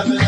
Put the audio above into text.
I'm